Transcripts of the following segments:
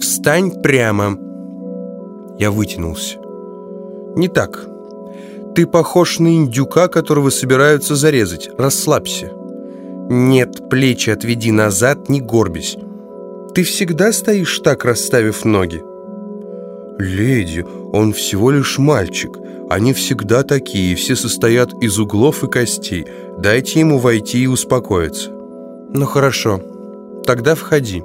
«Встань прямо!» Я вытянулся. «Не так. Ты похож на индюка, которого собираются зарезать. Расслабься». «Нет, плечи отведи назад, не горбись. Ты всегда стоишь так, расставив ноги?» «Леди, он всего лишь мальчик. Они всегда такие, все состоят из углов и костей. Дайте ему войти и успокоиться». «Ну хорошо, тогда входи».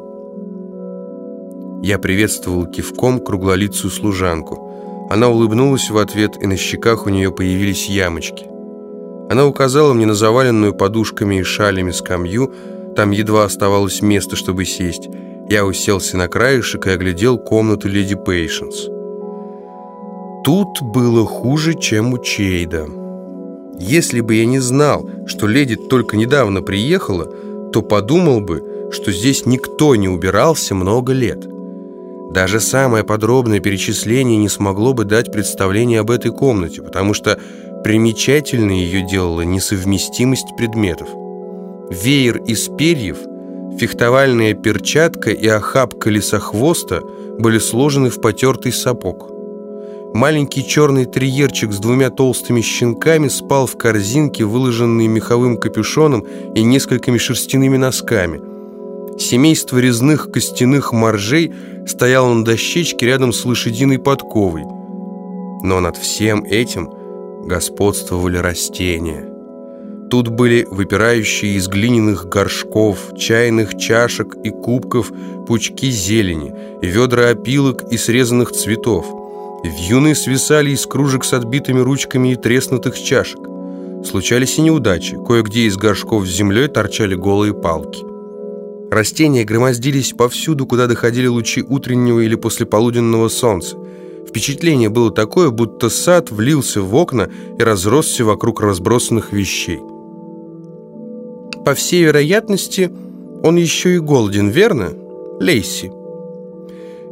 Я приветствовал кивком круглолицую служанку. Она улыбнулась в ответ, и на щеках у нее появились ямочки. Она указала мне на заваленную подушками и шалями скамью, там едва оставалось место, чтобы сесть. Я уселся на краешек и оглядел комнату леди Пейшенс. Тут было хуже, чем у Чейда. Если бы я не знал, что леди только недавно приехала, то подумал бы, что здесь никто не убирался много лет. Даже самое подробное перечисление не смогло бы дать представление об этой комнате, потому что примечательной ее делала несовместимость предметов. Веер из перьев, фехтовальная перчатка и охапка лесохвоста были сложены в потертый сапог. Маленький черный терьерчик с двумя толстыми щенками спал в корзинке, выложенной меховым капюшоном и несколькими шерстяными носками. Семейство резных костяных моржей стояло на дощечке рядом с лошадиной подковой. Но над всем этим господствовали растения. Тут были выпирающие из глиняных горшков, чайных чашек и кубков пучки зелени, ведра опилок и срезанных цветов – Вьюны свисали из кружек с отбитыми ручками и треснутых чашек. Случались и неудачи. Кое-где из горшков с землей торчали голые палки. Растения громоздились повсюду, куда доходили лучи утреннего или послеполуденного солнца. Впечатление было такое, будто сад влился в окна и разросся вокруг разбросанных вещей. По всей вероятности, он еще и голоден, верно, Лейси?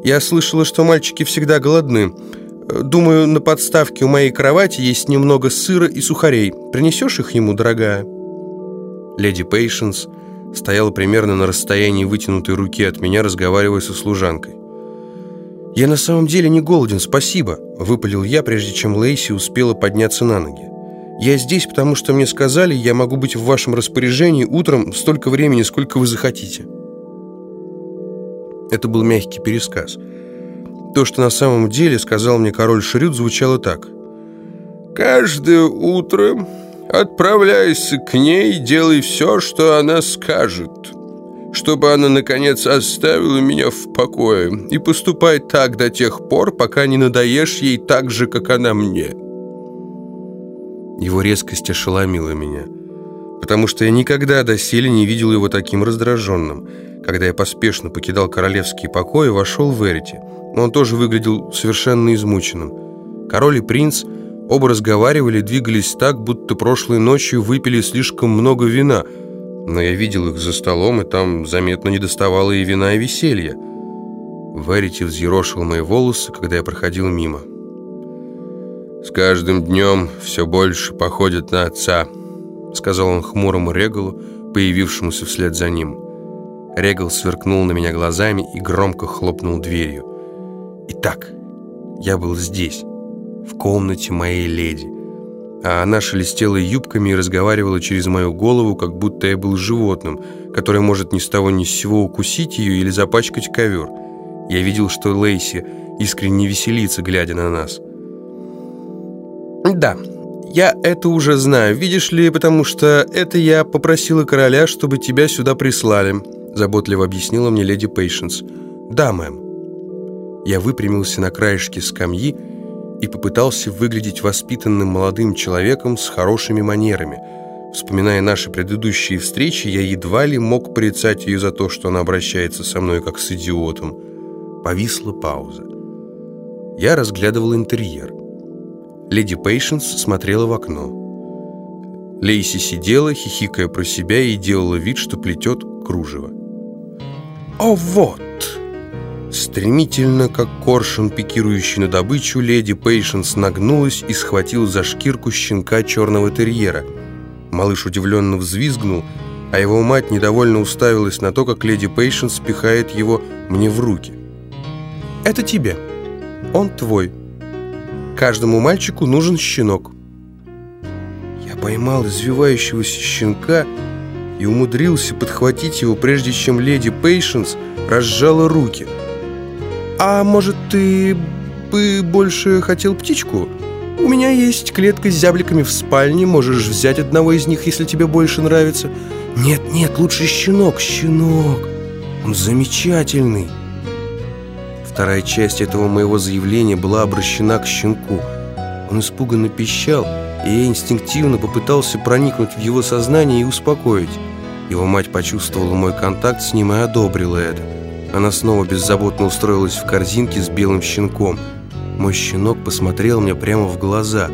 Я слышала, что мальчики всегда голодны. Думаю, на подставке у моей кровати есть немного сыра и сухарей. Принесешь их ему, дорогая?» Леди Пейшенс стояла примерно на расстоянии вытянутой руки от меня, разговаривая со служанкой. «Я на самом деле не голоден, спасибо», — выпалил я, прежде чем Лейси успела подняться на ноги. «Я здесь, потому что мне сказали, я могу быть в вашем распоряжении утром столько времени, сколько вы захотите». Это был мягкий пересказ — то, что на самом деле сказал мне король Шрюд, звучало так. «Каждое утро отправляйся к ней делай все, что она скажет, чтобы она, наконец, оставила меня в покое, и поступай так до тех пор, пока не надоешь ей так же, как она мне». Его резкость ошеломила меня, потому что я никогда доселе не видел его таким раздраженным. Когда я поспешно покидал королевские покои, вошел в Эрити – он тоже выглядел совершенно измученным. Король и принц оба разговаривали, двигались так, будто прошлой ночью выпили слишком много вина, но я видел их за столом, и там заметно недоставало и вина, и веселья. Верити взъерошил мои волосы, когда я проходил мимо. «С каждым днем все больше походят на отца», — сказал он хмурому Регалу, появившемуся вслед за ним. Регал сверкнул на меня глазами и громко хлопнул дверью. Итак, я был здесь, в комнате моей леди, а она шелестела юбками и разговаривала через мою голову, как будто я был животным, которое может ни с того ни с сего укусить ее или запачкать ковер. Я видел, что Лейси искренне веселится, глядя на нас. «Да, я это уже знаю, видишь ли, потому что это я попросила короля, чтобы тебя сюда прислали», заботливо объяснила мне леди Пейшенс. «Да, мэм». Я выпрямился на краешке скамьи и попытался выглядеть воспитанным молодым человеком с хорошими манерами. Вспоминая наши предыдущие встречи, я едва ли мог порицать ее за то, что она обращается со мной как с идиотом. Повисла пауза. Я разглядывал интерьер. Леди Пейшенс смотрела в окно. Лейси сидела, хихикая про себя, и делала вид, что плетет кружево. «О, вот!» Стремительно, как коршун, пикирующий на добычу, леди Пейшенс нагнулась и схватила за шкирку щенка черного терьера. Малыш удивленно взвизгнул, а его мать недовольно уставилась на то, как леди Пейшенс пихает его мне в руки. Это тебе. Он твой. Каждому мальчику нужен щенок. Я поймал извивающегося щенка и умудрился подхватить его, прежде чем леди Пейшенс разжала руки. «А может, ты бы больше хотел птичку? У меня есть клетка с зябликами в спальне, можешь взять одного из них, если тебе больше нравится». «Нет, нет, лучше щенок, щенок, он замечательный». Вторая часть этого моего заявления была обращена к щенку. Он испуганно пищал, и я инстинктивно попытался проникнуть в его сознание и успокоить. Его мать почувствовала мой контакт с ним и одобрила это. Она снова беззаботно устроилась в корзинке с белым щенком. Мой щенок посмотрел мне прямо в глаза.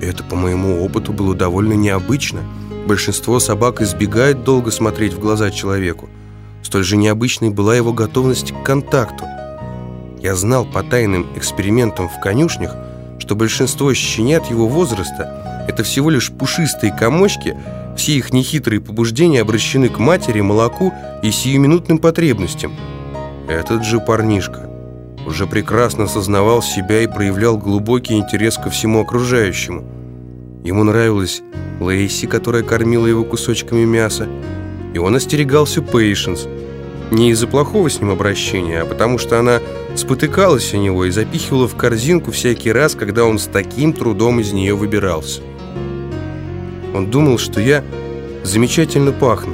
Это, по моему опыту, было довольно необычно. Большинство собак избегает долго смотреть в глаза человеку. Столь же необычной была его готовность к контакту. Я знал по тайным экспериментам в конюшнях, что большинство щенят его возраста – это всего лишь пушистые комочки – все их нехитрые побуждения обращены к матери, молоку и сиюминутным потребностям. Этот же парнишка уже прекрасно сознавал себя и проявлял глубокий интерес ко всему окружающему. Ему нравилась Лейси, которая кормила его кусочками мяса, и он остерегался Пейшенс. Не из-за плохого с ним обращения, а потому что она спотыкалась о него и запихивала в корзинку всякий раз, когда он с таким трудом из нее выбирался. Он думал, что я замечательно пахну.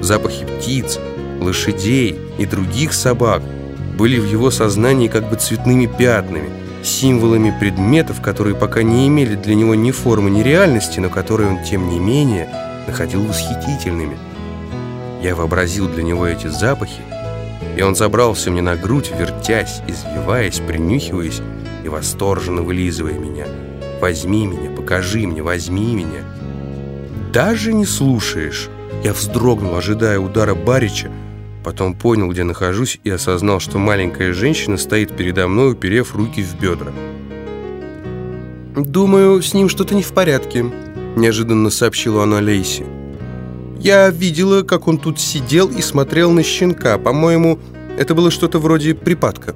Запахи птиц, лошадей и других собак были в его сознании как бы цветными пятнами, символами предметов, которые пока не имели для него ни формы, ни реальности, но которые он, тем не менее, находил восхитительными. Я вообразил для него эти запахи, и он забрался мне на грудь, вертясь, извиваясь, принюхиваясь и восторженно вылизывая меня. «Возьми меня, покажи мне, возьми меня» даже не слушаешь!» Я вздрогнул, ожидая удара Барича, потом понял, где нахожусь, и осознал, что маленькая женщина стоит передо мной, уперев руки в бедра. «Думаю, с ним что-то не в порядке», — неожиданно сообщила она Лейси. «Я видела, как он тут сидел и смотрел на щенка. По-моему, это было что-то вроде припадка».